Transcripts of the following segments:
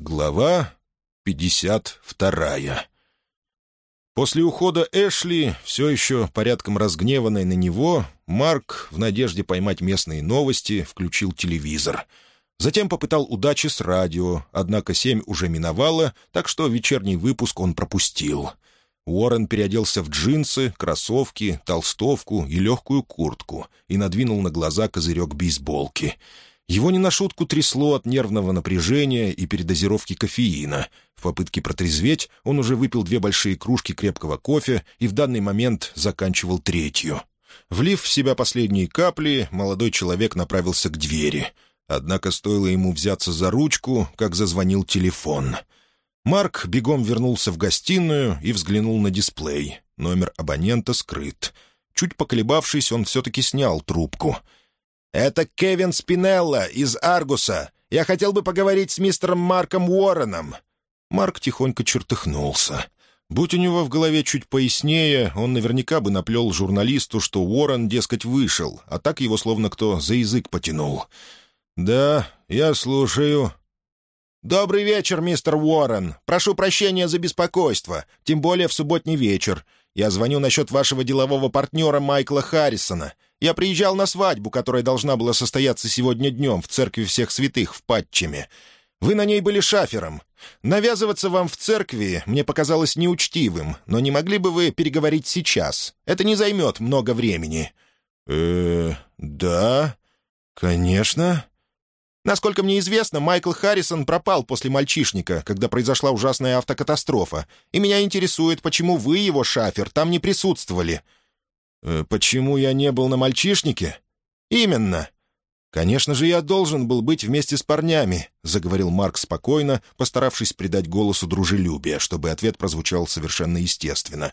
Глава 52 После ухода Эшли, все еще порядком разгневанной на него, Марк, в надежде поймать местные новости, включил телевизор. Затем попытал удачи с радио, однако семь уже миновало, так что вечерний выпуск он пропустил. Уоррен переоделся в джинсы, кроссовки, толстовку и легкую куртку и надвинул на глаза козырек бейсболки — его не на шутку трясло от нервного напряжения и передозировки кофеина. В попытке протрезветь он уже выпил две большие кружки крепкого кофе и в данный момент заканчивал третью. Влив в себя последние капли, молодой человек направился к двери. Однако стоило ему взяться за ручку, как зазвонил телефон. Марк бегом вернулся в гостиную и взглянул на дисплей. Номер абонента скрыт. Чуть поколебавшись, он все-таки снял трубку — «Это Кевин Спинелла из Аргуса. Я хотел бы поговорить с мистером Марком Уорреном». Марк тихонько чертыхнулся. Будь у него в голове чуть пояснее, он наверняка бы наплел журналисту, что Уоррен, дескать, вышел, а так его словно кто за язык потянул. «Да, я слушаю». «Добрый вечер, мистер Уоррен. Прошу прощения за беспокойство, тем более в субботний вечер. Я звоню насчет вашего делового партнера Майкла Харрисона. Я приезжал на свадьбу, которая должна была состояться сегодня днем в церкви всех святых в Патчеме. Вы на ней были шафером. Навязываться вам в церкви мне показалось неучтивым, но не могли бы вы переговорить сейчас? Это не займет много времени». «Э, да, конечно». Насколько мне известно, Майкл Харрисон пропал после мальчишника, когда произошла ужасная автокатастрофа, и меня интересует, почему вы, его шафер, там не присутствовали. Э, «Почему я не был на мальчишнике?» «Именно». «Конечно же, я должен был быть вместе с парнями», — заговорил Марк спокойно, постаравшись придать голосу дружелюбие, чтобы ответ прозвучал совершенно естественно.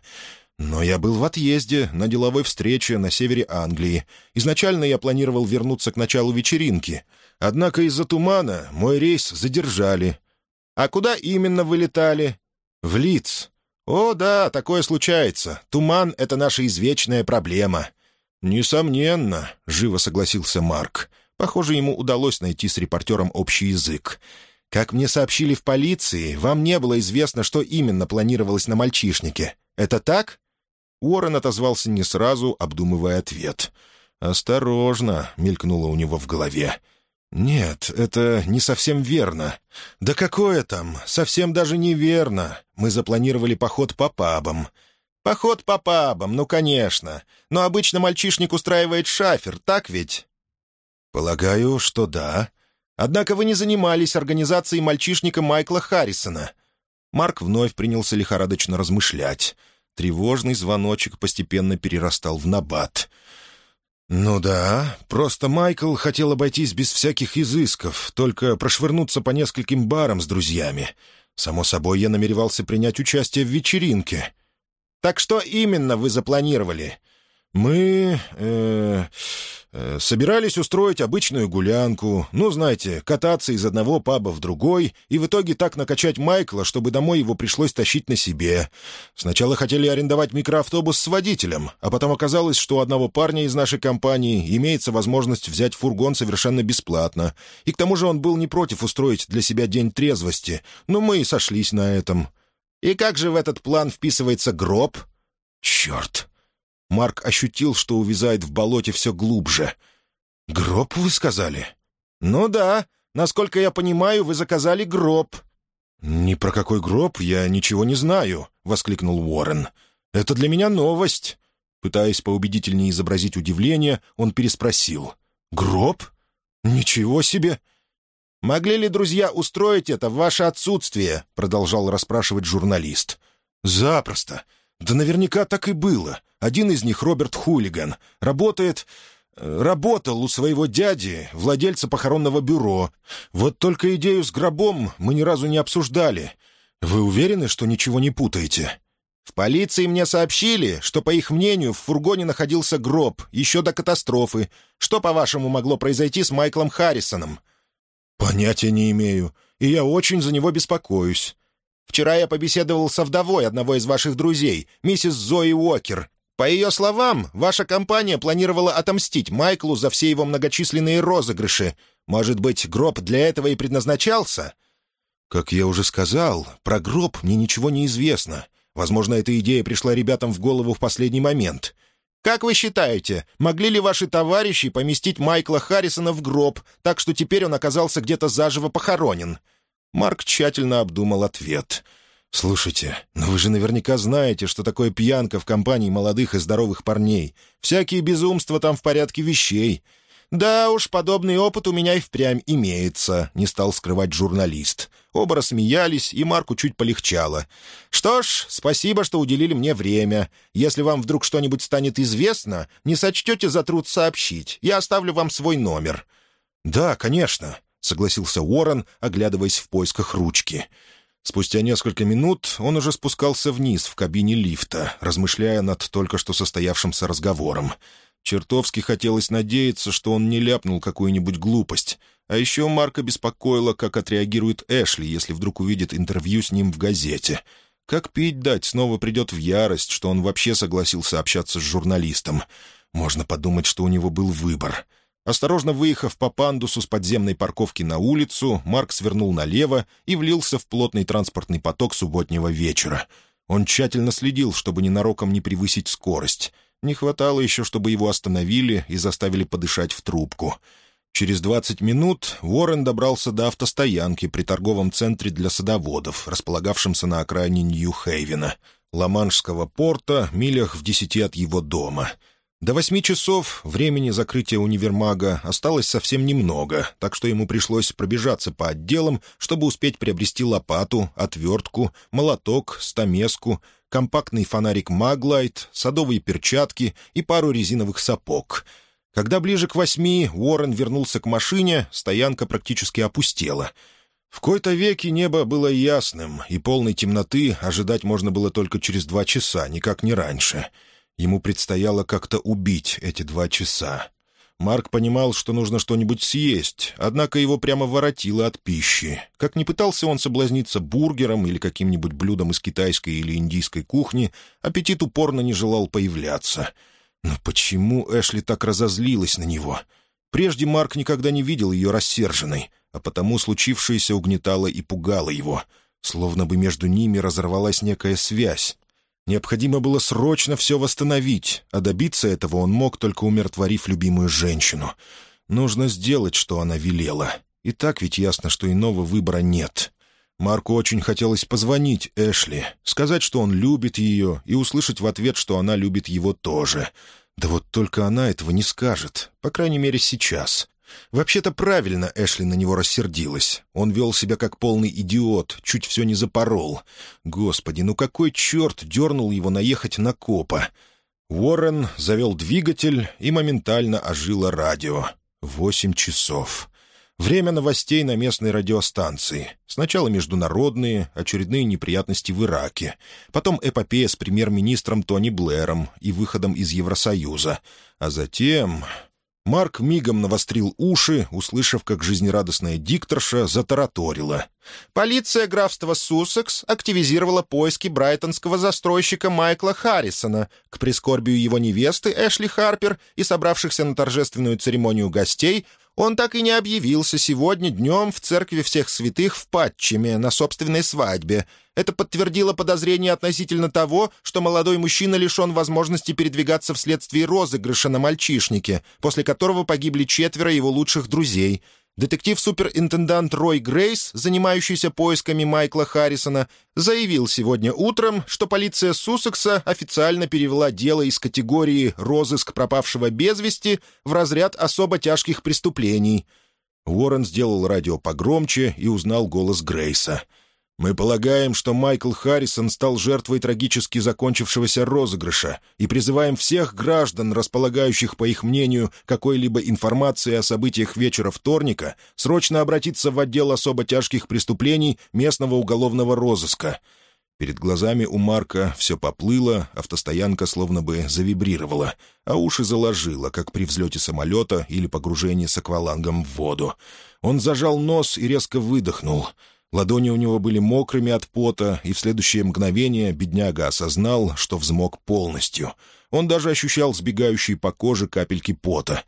«Но я был в отъезде, на деловой встрече на севере Англии. Изначально я планировал вернуться к началу вечеринки. Однако из-за тумана мой рейс задержали». «А куда именно вы летали?» «В Лидс. «О, да, такое случается. Туман — это наша извечная проблема». «Несомненно», — живо согласился Марк. Похоже, ему удалось найти с репортером общий язык. «Как мне сообщили в полиции, вам не было известно, что именно планировалось на мальчишнике. Это так?» Уоррен отозвался не сразу, обдумывая ответ. «Осторожно», — мелькнуло у него в голове. «Нет, это не совсем верно. Да какое там? Совсем даже неверно. Мы запланировали поход по пабам». «Поход по пабам, ну, конечно. Но обычно мальчишник устраивает шафер, так ведь?» «Полагаю, что да. Однако вы не занимались организацией мальчишника Майкла Харрисона». Марк вновь принялся лихорадочно размышлять. Тревожный звоночек постепенно перерастал в набат — «Ну да, просто Майкл хотел обойтись без всяких изысков, только прошвырнуться по нескольким барам с друзьями. Само собой, я намеревался принять участие в вечеринке». «Так что именно вы запланировали?» «Мы... Э, э, собирались устроить обычную гулянку, ну, знаете, кататься из одного паба в другой, и в итоге так накачать Майкла, чтобы домой его пришлось тащить на себе. Сначала хотели арендовать микроавтобус с водителем, а потом оказалось, что у одного парня из нашей компании имеется возможность взять фургон совершенно бесплатно, и к тому же он был не против устроить для себя день трезвости, но мы и сошлись на этом». «И как же в этот план вписывается гроб?» «Черт!» Марк ощутил, что увязает в болоте все глубже. «Гроб, вы сказали?» «Ну да. Насколько я понимаю, вы заказали гроб». «Ни про какой гроб я ничего не знаю», — воскликнул Уоррен. «Это для меня новость». Пытаясь поубедительнее изобразить удивление, он переспросил. «Гроб? Ничего себе!» «Могли ли друзья устроить это в ваше отсутствие?» — продолжал расспрашивать журналист. «Запросто. Да наверняка так и было. Один из них, Роберт Хулиган, работает... Э, работал у своего дяди, владельца похоронного бюро. Вот только идею с гробом мы ни разу не обсуждали. Вы уверены, что ничего не путаете?» «В полиции мне сообщили, что, по их мнению, в фургоне находился гроб еще до катастрофы. Что, по-вашему, могло произойти с Майклом Харрисоном?» «Понятия не имею, и я очень за него беспокоюсь. Вчера я побеседовал со вдовой одного из ваших друзей, миссис Зои Уокер. По ее словам, ваша компания планировала отомстить Майклу за все его многочисленные розыгрыши. Может быть, гроб для этого и предназначался?» «Как я уже сказал, про гроб мне ничего не известно. Возможно, эта идея пришла ребятам в голову в последний момент. Как вы считаете, могли ли ваши товарищи поместить Майкла Харрисона в гроб, так что теперь он оказался где-то заживо похоронен?» Марк тщательно обдумал ответ. «Слушайте, но вы же наверняка знаете, что такое пьянка в компании молодых и здоровых парней. Всякие безумства там в порядке вещей. «Да уж, подобный опыт у меня и впрямь имеется», — не стал скрывать журналист. Оба рассмеялись, и Марку чуть полегчало. «Что ж, спасибо, что уделили мне время. Если вам вдруг что-нибудь станет известно, не сочтете за труд сообщить. Я оставлю вам свой номер». «Да, конечно», — согласился Уоррен, оглядываясь в поисках ручки. Спустя несколько минут он уже спускался вниз в кабине лифта, размышляя над только что состоявшимся разговором. Чертовски хотелось надеяться, что он не ляпнул какую-нибудь глупость. А еще Марка беспокоило, как отреагирует Эшли, если вдруг увидит интервью с ним в газете. Как пить дать, снова придет в ярость, что он вообще согласился общаться с журналистом. Можно подумать, что у него был выбор. Осторожно выехав по пандусу с подземной парковки на улицу, Марк свернул налево и влился в плотный транспортный поток субботнего вечера. Он тщательно следил, чтобы ненароком не превысить скорость — не хватало еще, чтобы его остановили и заставили подышать в трубку. Через двадцать минут Уоррен добрался до автостоянки при торговом центре для садоводов, располагавшемся на окраине Нью-Хейвена, Ла-Маншского порта, милях в десяти от его дома. До восьми часов времени закрытия универмага осталось совсем немного, так что ему пришлось пробежаться по отделам, чтобы успеть приобрести лопату, отвертку, молоток, стамеску, компактный фонарик «Маглайт», садовые перчатки и пару резиновых сапог. Когда ближе к восьми Уоррен вернулся к машине, стоянка практически опустела. В кои-то веки небо было ясным, и полной темноты ожидать можно было только через два часа, никак не раньше. Ему предстояло как-то убить эти два часа. Марк понимал, что нужно что-нибудь съесть, однако его прямо воротило от пищи. Как ни пытался он соблазниться бургером или каким-нибудь блюдом из китайской или индийской кухни, аппетит упорно не желал появляться. Но почему Эшли так разозлилась на него? Прежде Марк никогда не видел ее рассерженной, а потому случившееся угнетало и пугало его, словно бы между ними разорвалась некая связь, Необходимо было срочно все восстановить, а добиться этого он мог, только умиротворив любимую женщину. Нужно сделать, что она велела. И так ведь ясно, что иного выбора нет. Марку очень хотелось позвонить Эшли, сказать, что он любит ее, и услышать в ответ, что она любит его тоже. Да вот только она этого не скажет, по крайней мере, сейчас. Вообще-то правильно Эшли на него рассердилась. Он вел себя как полный идиот, чуть все не запорол. Господи, ну какой черт дернул его наехать на копа? Уоррен завел двигатель, и моментально ожило радио. Восемь часов. Время новостей на местной радиостанции. Сначала международные, очередные неприятности в Ираке. Потом эпопея с премьер-министром Тони Блэром и выходом из Евросоюза. А затем... Марк мигом навострил уши, услышав, как жизнерадостная дикторша затараторила. «Полиция графства Суссекс активизировала поиски брайтонского застройщика Майкла Харрисона к прискорбию его невесты Эшли Харпер и собравшихся на торжественную церемонию гостей — он так и не объявился сегодня днем в церкви всех святых в Патчеме на собственной свадьбе. Это подтвердило подозрение относительно того, что молодой мужчина лишен возможности передвигаться вследствие розыгрыша на мальчишнике, после которого погибли четверо его лучших друзей — Детектив-суперинтендант Рой Грейс, занимающийся поисками Майкла Харрисона, заявил сегодня утром, что полиция Суссекса официально перевела дело из категории «розыск пропавшего без вести» в разряд особо тяжких преступлений. Уоррен сделал радио погромче и узнал голос Грейса — мы полагаем, что Майкл Харрисон стал жертвой трагически закончившегося розыгрыша и призываем всех граждан, располагающих, по их мнению, какой-либо информацией о событиях вечера вторника, срочно обратиться в отдел особо тяжких преступлений местного уголовного розыска. Перед глазами у Марка все поплыло, автостоянка словно бы завибрировала, а уши заложило, как при взлете самолета или погружении с аквалангом в воду. Он зажал нос и резко выдохнул — Ладони у него были мокрыми от пота, и в следующее мгновение бедняга осознал, что взмок полностью. Он даже ощущал сбегающие по коже капельки пота.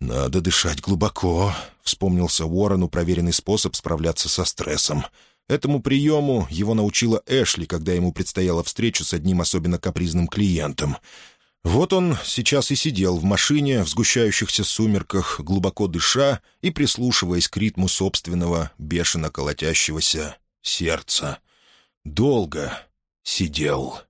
«Надо дышать глубоко», — вспомнился Уоррену проверенный способ справляться со стрессом. Этому приему его научила Эшли, когда ему предстояла встреча с одним особенно капризным клиентом. Вот он сейчас и сидел в машине в сгущающихся сумерках, глубоко дыша и прислушиваясь к ритму собственного, бешено колотящегося сердца. Долго сидел.